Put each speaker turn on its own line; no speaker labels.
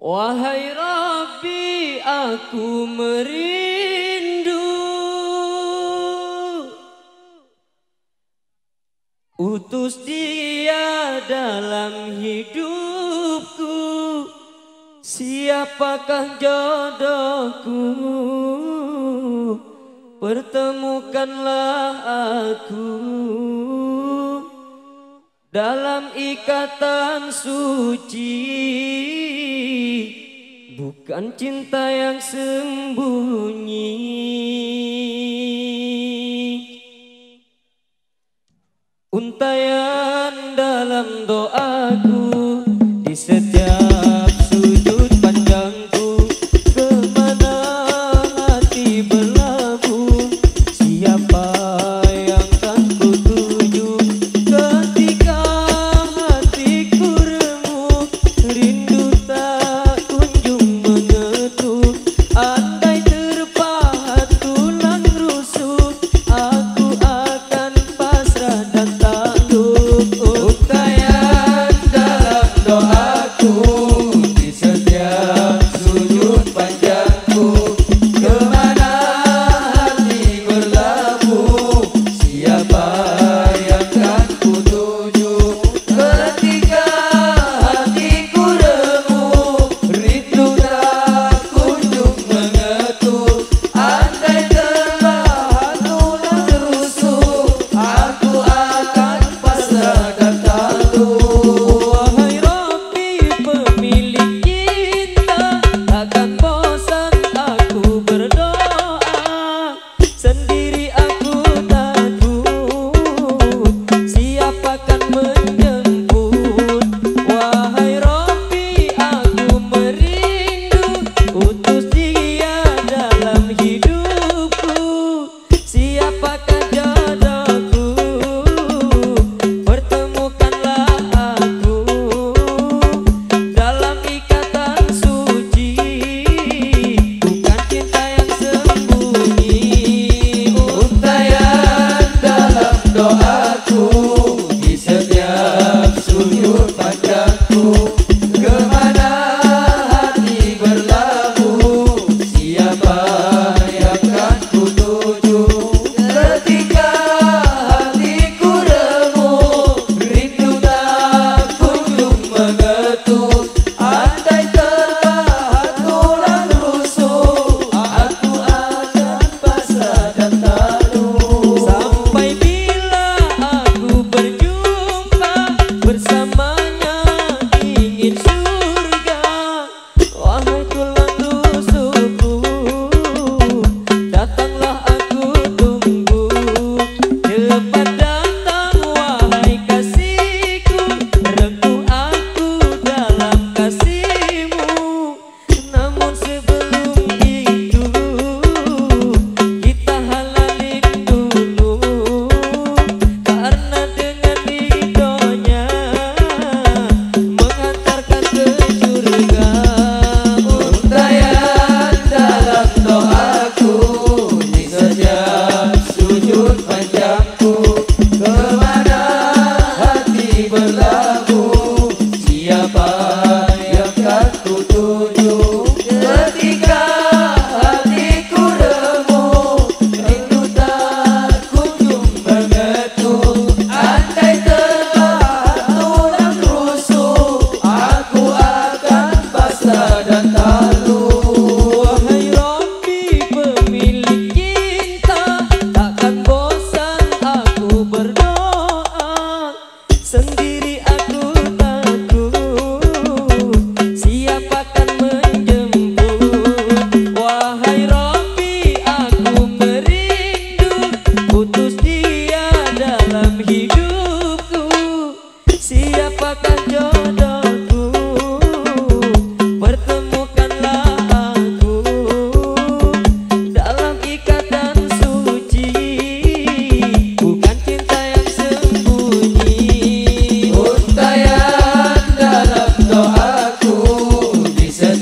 Wahai Rabbi aku merindu. Utus dia dalam hidupku. Siapakah jodohku? Pertemukanlah aku. Dalam ikatan suci. Bukan cinta yang sembunyi. Untayan dalam doaku. Se